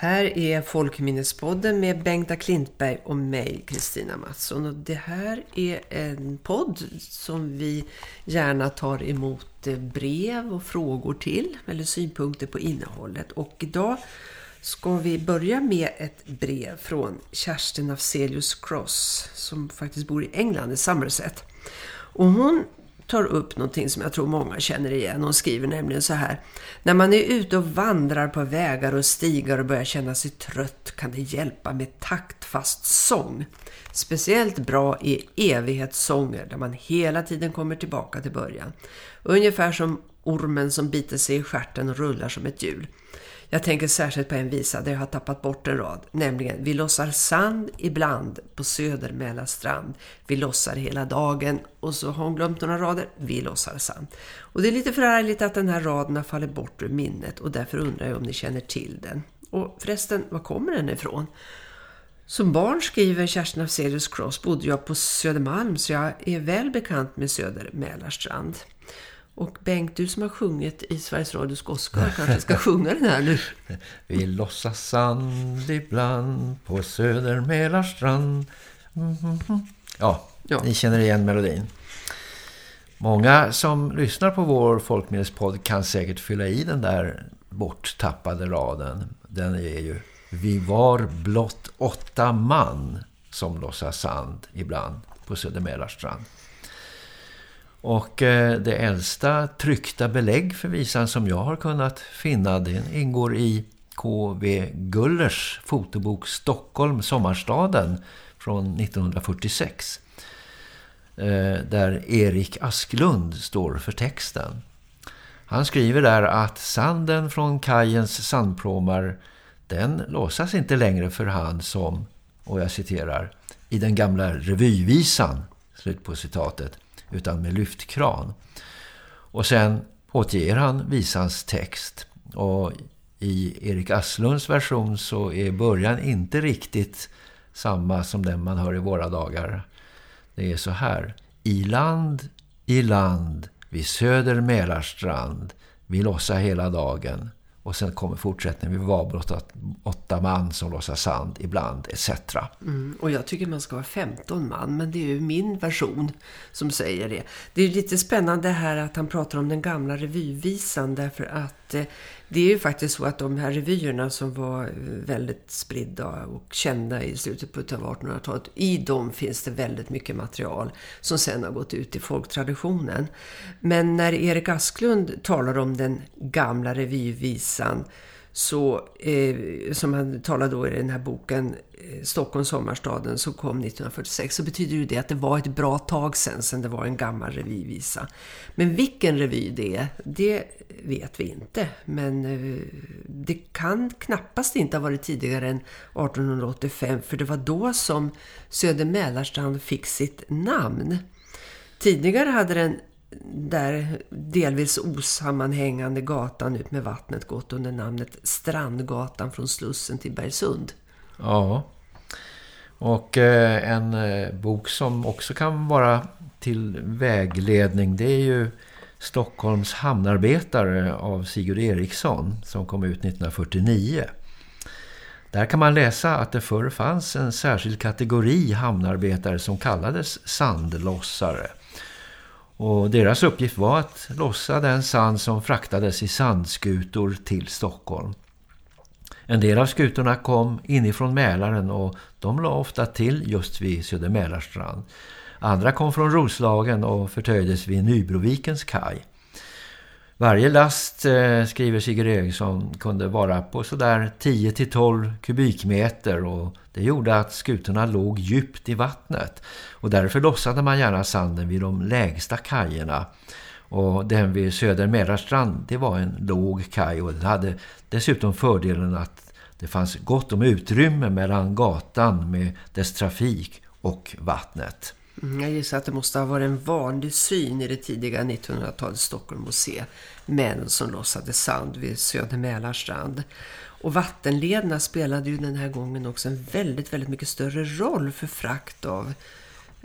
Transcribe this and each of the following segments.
här är Folkminnespodden med Bengta Klintberg och mig, Kristina Mattsson. Och det här är en podd som vi gärna tar emot eh, brev och frågor till, eller synpunkter på innehållet. Och idag ska vi börja med ett brev från Kerstin Afzelius Cross, som faktiskt bor i England, i Somerset. Och hon tar upp någonting som jag tror många känner igen. Hon skriver nämligen så här. När man är ute och vandrar på vägar och stigar och börjar känna sig trött kan det hjälpa med taktfast sång. Speciellt bra är evighetssånger där man hela tiden kommer tillbaka till början. Ungefär som ormen som biter sig i skärten och rullar som ett hjul. Jag tänker särskilt på en visa där jag har tappat bort en rad, nämligen Vi lossar sand ibland på söder Mälarstrand. Vi lossar hela dagen och så har hon glömt några rader. Vi lossar sand. Och det är lite förärligt att den här raden har fallit bort ur minnet och därför undrar jag om ni känner till den. Och förresten, var kommer den ifrån? Som barn skriver Kerstin Afzelius Cross bodde jag på Södermalm så jag är väl bekant med Söder Mälarstrand. Och Bengt, du som har sjungit i Sveriges Radios Gospel kanske ska sjunga den här nu. Vi lossas sand ibland på Söder Mälarstrand. Mm -hmm. ja, ja, ni känner igen melodin. Många som lyssnar på vår folkminnespodd kan säkert fylla i den där borttappade raden. Den är ju Vi var blott åtta man som lossas sand ibland på Söder Mälarstrand. Och eh, det äldsta tryckta belägg för visan som jag har kunnat finna det ingår i K.V. Gullers fotobok Stockholm, Sommarstaden från 1946. Eh, där Erik Asklund står för texten. Han skriver där att sanden från kajens sandpråmar den låsas inte längre för hand som, och jag citerar, i den gamla revyvisan, slut på citatet, utan med lyftkran. Och sen återger han visans text. Och i Erik Aslunds version så är början inte riktigt samma som den man hör i våra dagar. Det är så här. I land, i land, vid söder Mälarstrand, vi lossar hela dagen. Och sen kommer fortsättningen. Vi var blott åtta man som lossar sand ibland, etc. Mm, och jag tycker man ska vara 15 man, men det är ju min version som säger det. Det är lite spännande här att han pratar om den gamla revyvisan därför att eh, det är ju faktiskt så att de här revyerna som var väldigt spridda och kända i slutet på 1800-talet, i dem finns det väldigt mycket material som sen har gått ut i folktraditionen. Men när Erik Asklund talar om den gamla revyvisan så, eh, som han talar då i den här boken eh, Stockholm sommarstaden som kom 1946 så betyder ju det att det var ett bra tag sen sen det var en gammal revyvisa. Men vilken revy det är, det vet vi inte. Men eh, det kan knappast inte ha varit tidigare än 1885 för det var då som Söder Mälarstrand fick sitt namn. Tidigare hade den där delvis osammanhängande gatan ut med vattnet gått under namnet Strandgatan från Slussen till Bergsund. Ja, och eh, en eh, bok som också kan vara till vägledning det är ju Stockholms hamnarbetare av Sigurd Eriksson som kom ut 1949. Där kan man läsa att det förr fanns en särskild kategori hamnarbetare som kallades sandlossare. Och deras uppgift var att lossa den sand som fraktades i sandskutor till Stockholm. En del av skutorna kom inifrån Mälaren och de la ofta till just vid Södermälarstrand. Andra kom från Roslagen och förtöjdes vid Nybrovikens kaj. Varje last, eh, skriver Sigurd Eriksson, kunde vara på sådär 10-12 kubikmeter och det gjorde att skutorna låg djupt i vattnet. Och därför lossade man gärna sanden vid de lägsta kajerna. Och den vid Söder Mälarstrand, det var en låg kaj och den hade dessutom fördelen att det fanns gott om utrymme mellan gatan med dess trafik och vattnet. Mm, jag gissar att det måste ha varit en vanlig syn i det tidiga 1900-talets Stockholm att se män som lossade sand vid Söder Mälarstrand. Och vattenlederna spelade ju den här gången också en väldigt, väldigt mycket större roll för frakt av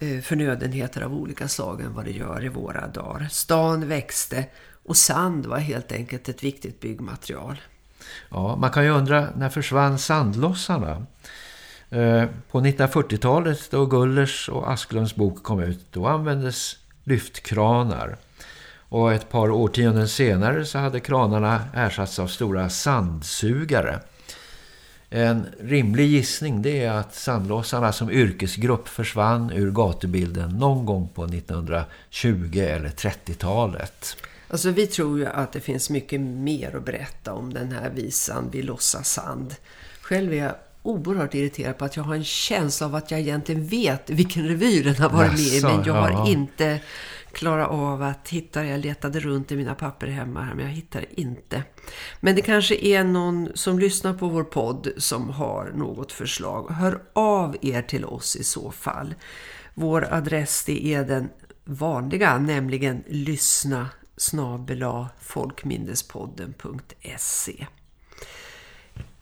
eh, förnödenheter av olika slag än vad det gör i våra dagar. Stan växte och sand var helt enkelt ett viktigt byggmaterial. Ja, man kan ju undra, när försvann sandlossarna? Eh, på 1940-talet då Gullers och Asklunds bok kom ut, då användes lyftkranar. Och ett par årtionden senare så hade kranarna ersatts av stora sandsugare. En rimlig gissning det är att sandlossarna som yrkesgrupp försvann ur gatubilden någon gång på 1920- eller 30-talet. Alltså vi tror ju att det finns mycket mer att berätta om den här visan Vi låtsas sand. Själv är jag oerhört irriterad på att jag har en känsla av att jag egentligen vet vilken revy den har varit med i. Men jag har ja. inte klarat av att hitta Jag letade runt i mina papper hemma här men jag hittar inte. Men det kanske är någon som lyssnar på vår podd som har något förslag. Hör av er till oss i så fall. Vår adress det är den vanliga, nämligen lyssna snabela folkminnespodden.se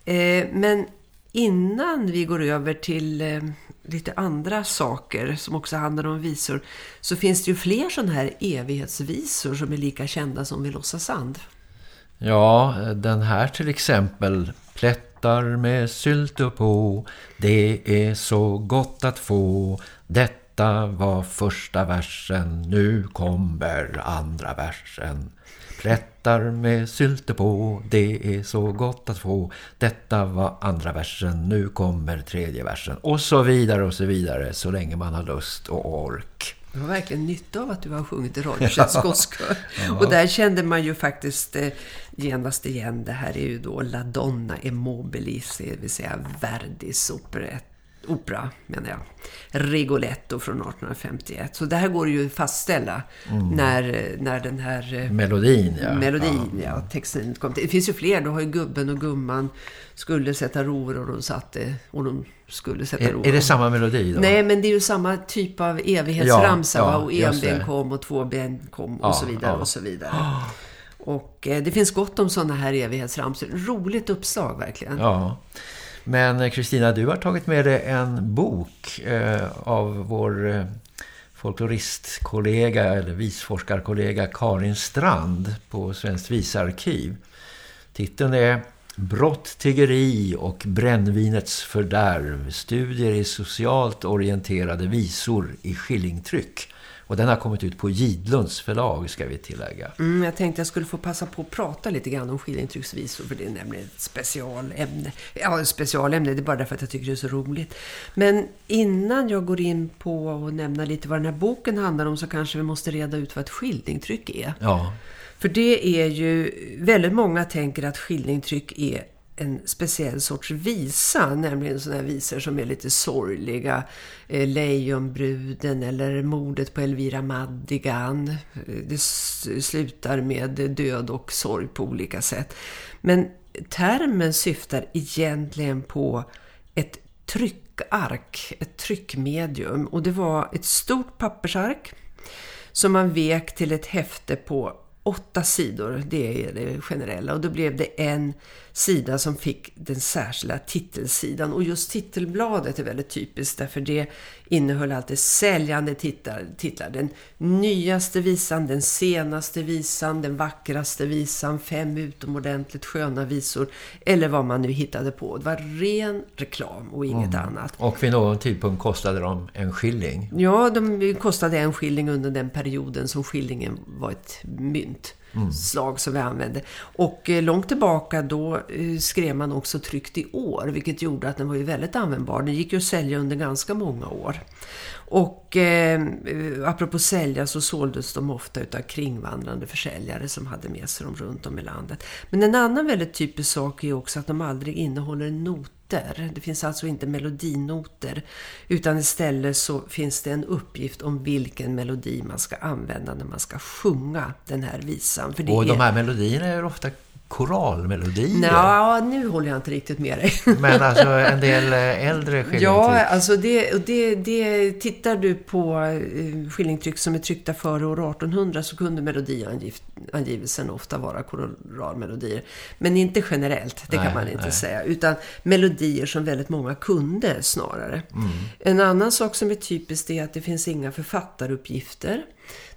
eh, Men innan vi går över till eh, lite andra saker som också handlar om visor så finns det ju fler sådana här evighetsvisor som är lika kända som vi låtsas sand. Ja, den här till exempel plättar med sylt på. Det är så gott att få. Detta var första versen nu kommer andra versen. Plättar med sylte på, det är så gott att få. Detta var andra versen, nu kommer tredje versen. Och så vidare och så vidare, så länge man har lust och ork. Det var verkligen nytta av att du har sjungit i Radiosets skosskör. ja. Och där kände man ju faktiskt eh, genast igen. Det här är ju då La Donna e Mobilis, det vill säga Verdis operett opera menar jag. Rigoletto från 1851. Så det här går ju att fastställa mm. när, när den här eh, melodin, ja. melodin ja. ja texten kom till. Det finns ju fler, då har ju gubben och gumman skulle sätta rover och de satte och de skulle sätta rover. Är det samma melodi då? Nej, men det är ju samma typ av evighetsramsa. Ja, ja, och en ben kom och två ben kom och så vidare och så vidare. Och eh, det finns gott om sådana här evighetsramsor. Roligt uppslag verkligen. Ja. Men eh, Kristina, du har tagit med dig en bok eh, av vår eh, folkloristkollega eller visforskarkollega Karin Strand på Svenskt visarkiv. Titeln är Brott, tiggeri och brännvinets fördärv. Studier i socialt orienterade visor i skillingtryck. Och den har kommit ut på Gidlunds förlag ska vi tillägga. Mm, jag tänkte jag skulle få passa på att prata lite grann om skilintrycksvisor för det är nämligen ett specialämne. Ja, ett specialämne, det är bara därför att jag tycker det är så roligt. Men innan jag går in på att nämna lite vad den här boken handlar om så kanske vi måste reda ut vad ett skildringtryck är. Ja. För det är ju, väldigt många tänker att skildringtryck är en speciell sorts visa, nämligen sådana visor som är lite sorgliga. Eh, Lejonbruden eller mordet på Elvira Madigan. Eh, det slutar med död och sorg på olika sätt. Men termen syftar egentligen på ett tryckark, ett tryckmedium. Och det var ett stort pappersark som man vek till ett häfte på åtta sidor, det är det generella. Och då blev det en sida som fick den särskilda titelsidan. Och just titelbladet är väldigt typiskt därför det innehöll alltid säljande titlar, titlar. Den nyaste visan, den senaste visan, den vackraste visan, fem utomordentligt sköna visor eller vad man nu hittade på. Det var ren reklam och inget mm. annat. Och vid någon tidpunkt kostade de en skilling? Ja, de kostade en skilling under den perioden som skillingen var ett mynt Mint. Mm. slag som vi använde. Och eh, långt tillbaka då eh, skrev man också tryckt i år, vilket gjorde att den var ju väldigt användbar. Den gick ju att sälja under ganska många år. Och eh, eh, apropå sälja så såldes de ofta utav kringvandrande försäljare som hade med sig dem runt om i landet. Men en annan väldigt typisk sak är också att de aldrig innehåller noter. Det finns alltså inte melodinoter utan istället så finns det en uppgift om vilken melodi man ska använda när man ska sjunga den här visan. För det och de här melodierna är ofta koralmelodier. Ja, nu håller jag inte riktigt med dig. Men alltså en del eh, äldre skillingtryck. Ja, alltså det, det, det, tittar du på eh, skillingtryck som är tryckta före år 1800 så kunde melodiangift melodiangivelsen ofta vara koralmelodier. Men inte generellt, det nej, kan man inte nej. säga. Utan melodier som väldigt många kunde snarare. Mm. En annan sak som är typiskt är att det finns inga författaruppgifter.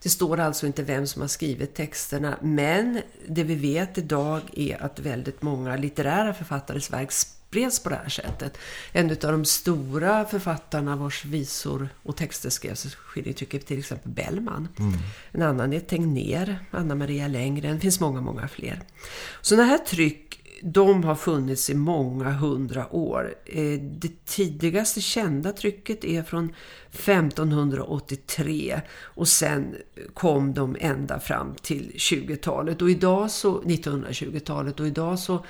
Det står alltså inte vem som har skrivit texterna. Men det vi vet idag är att väldigt många litterära författares verk spreds på det här sättet. En av de stora författarna vars visor och texter skrevs skiljetrycket till exempel Bellman. Mm. En annan är Tegner, Anna Maria Längren. Det finns många, många fler. Sådana här tryck de har funnits i många hundra år. Eh, det tidigaste kända trycket är från 1583 och sen kom de ända fram till 20-talet och idag så 1920-talet och idag så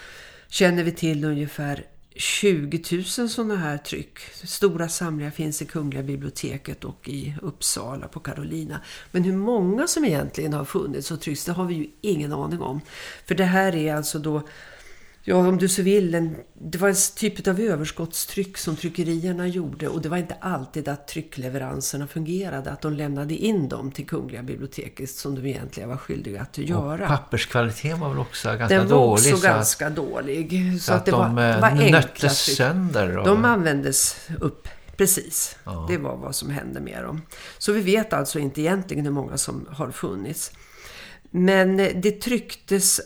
känner vi till ungefär 20 000 sådana här tryck. Stora samlingar finns i Kungliga biblioteket och i Uppsala på Carolina. Men hur många som egentligen har funnits och tryckts det har vi ju ingen aning om. För det här är alltså då Ja, om du så vill, en, det var en typ av överskottstryck som tryckerierna gjorde och det var inte alltid att tryckleveranserna fungerade, att de lämnade in dem till Kungliga biblioteket som de egentligen var skyldiga att göra. Och papperskvaliteten var väl också ganska Den var också dålig, ganska att, dålig. Så, så att, att, det var, de det var eh, nöttes sönder. Och... De användes upp Precis, ja. det var vad som hände med dem. Så vi vet alltså inte egentligen hur många som har funnits. Men det trycktes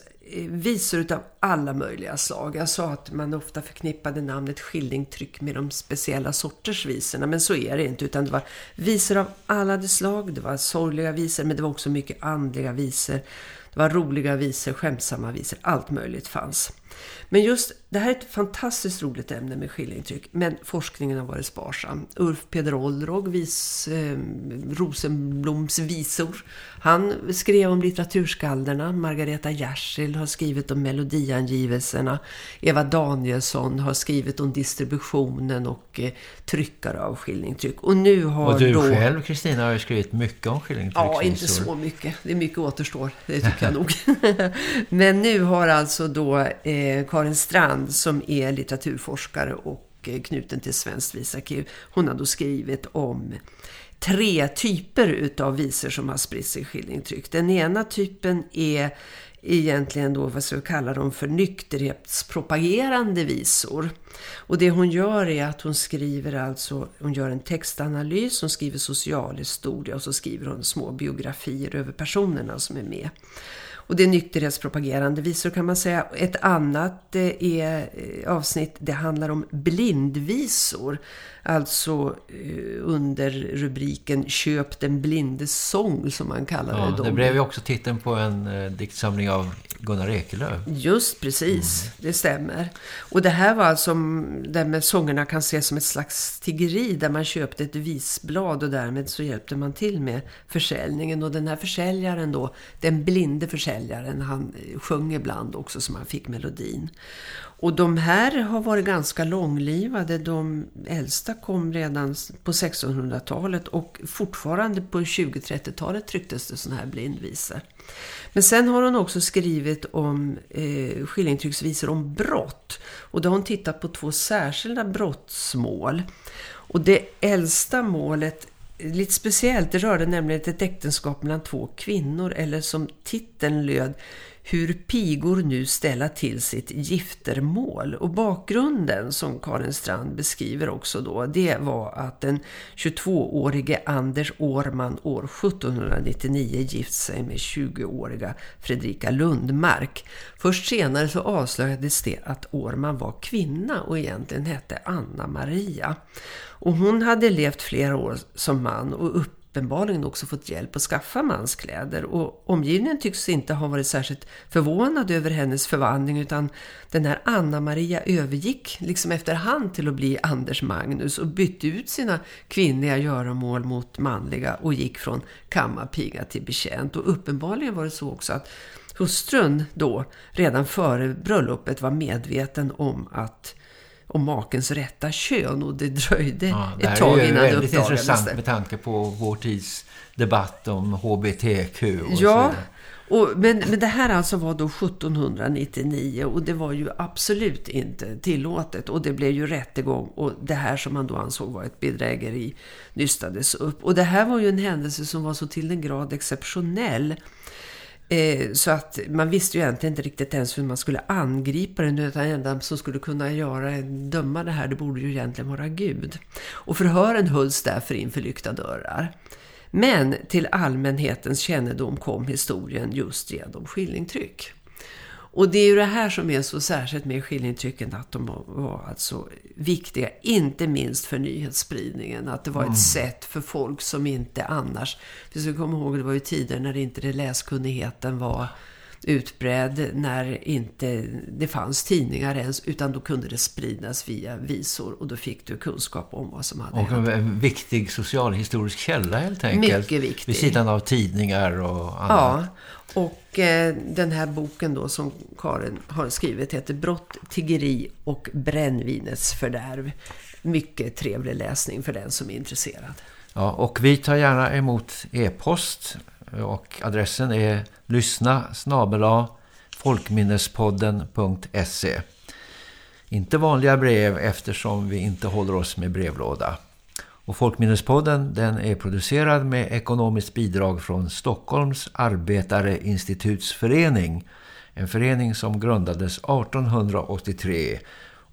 visor utav alla möjliga slag. Jag sa att man ofta förknippade namnet skillingtryck med de speciella sorters visorna. Men så är det inte utan det var visor av alla de slag. Det var sorgliga visor men det var också mycket andliga visor. Det var roliga visor, skämtsamma visor. Allt möjligt fanns. Men just, det här är ett fantastiskt roligt ämne med skillingtryck, men forskningen har varit sparsam. Ulf Peder Olrog, vis, eh, Rosenbloms visor, han skrev om litteraturskalderna. Margareta Jersil har skrivit om melodiangivelserna. Eva Danielsson har skrivit om distributionen och eh, tryckare av skillingtryck. Och nu har Och du då... själv, Kristina, har ju skrivit mycket om skillingtryck. Ja, inte så mycket. Det är mycket återstår, det tycker jag nog. men nu har alltså då eh, Eh, Karin Strand som är litteraturforskare och eh, knuten till Svenskt visarkiv. Hon har då skrivit om tre typer utav visor som har spritts i skillingtryck. Den ena typen är egentligen då vad ska vi kalla dem för nykterhetspropagerande visor. Och det hon gör är att hon skriver alltså, hon gör en textanalys, hon skriver socialhistoria och så skriver hon små biografier över personerna som är med. Och det är nykterhetspropagerande visor kan man säga. Ett annat eh, är, eh, avsnitt, det handlar om blindvisor. Alltså eh, under rubriken Köp den blindes sång som man kallar ja, det. Det blev ju också titeln på en eh, diktsamling av Gunnar Ekelöf. Just precis, mm. det stämmer. Och det här var alltså, där med sångerna kan ses som ett slags tiggeri där man köpte ett visblad och därmed så hjälpte man till med försäljningen. Och den här försäljaren då, den blinde försäljaren, han sjöng ibland också så man fick melodin. Och de här har varit ganska långlivade. De äldsta kom redan på 1600-talet och fortfarande på 20-30-talet trycktes det sådana här blindvisor. Men sen har hon också skrivit om eh, skillingtrycksvisor om brott. Och då har hon tittat på två särskilda brottsmål. Och det äldsta målet lite speciellt. Det rörde nämligen ett äktenskap mellan två kvinnor eller som titeln löd hur pigor nu ställa till sitt giftermål. Och bakgrunden som Karin Strand beskriver också då, det var att den 22-årige Anders Årman år 1799 gift sig med 20-åriga Fredrika Lundmark. Först senare så avslöjades det att Årman var kvinna och egentligen hette Anna Maria. Och hon hade levt flera år som man och upp uppenbarligen också fått hjälp att skaffa manskläder. Och omgivningen tycks inte ha varit särskilt förvånad över hennes förvandling utan den här Anna-Maria övergick liksom efterhand till att bli Anders Magnus och bytte ut sina kvinnliga göromål mot manliga och gick från kammarpiga till betjänt. Och uppenbarligen var det så också att hustrun då redan före bröllopet var medveten om att om makens rätta kön och det dröjde ja, det ett tag innan det uppdagades. Det är intressant med tanke på vår tids debatt om HBTQ och ja, och, men, men det här alltså var då 1799 och det var ju absolut inte tillåtet och det blev ju rättegång och det här som man då ansåg var ett bedrägeri nystades upp. Och det här var ju en händelse som var så till den grad exceptionell Eh, så att man visste ju egentligen inte riktigt ens hur man skulle angripa den utan enda som skulle kunna göra, döma det här det borde ju egentligen vara Gud. Och förhören hölls därför inför lyckta dörrar. Men till allmänhetens kännedom kom historien just genom skillingtryck. Och det är ju det här som är så särskilt med skillingtrycken att de var alltså viktiga, inte minst för nyhetsspridningen. Att det var ett mm. sätt för folk som inte annars... Vi ska komma ihåg, det var ju tider när inte det läskunnigheten var utbredd när inte det fanns tidningar ens utan då kunde det spridas via visor och då fick du kunskap om vad som hade och hänt. Och en viktig socialhistorisk källa helt enkelt. Mycket viktig. Vid sidan av tidningar och annat. Ja, och eh, den här boken då som Karin har skrivit heter Brott, tiggeri och brännvinets fördärv. Mycket trevlig läsning för den som är intresserad. Ja, och vi tar gärna emot e-post och adressen är lyssna snabela folkminnespodden.se Inte vanliga brev eftersom vi inte håller oss med brevlåda. Och Folkminnespodden den är producerad med ekonomiskt bidrag från Stockholms Arbetareinstitutsförening. En förening som grundades 1883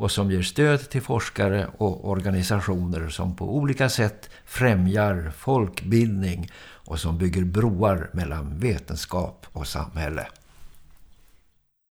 och som ger stöd till forskare och organisationer som på olika sätt främjar folkbildning och som bygger broar mellan vetenskap och samhälle.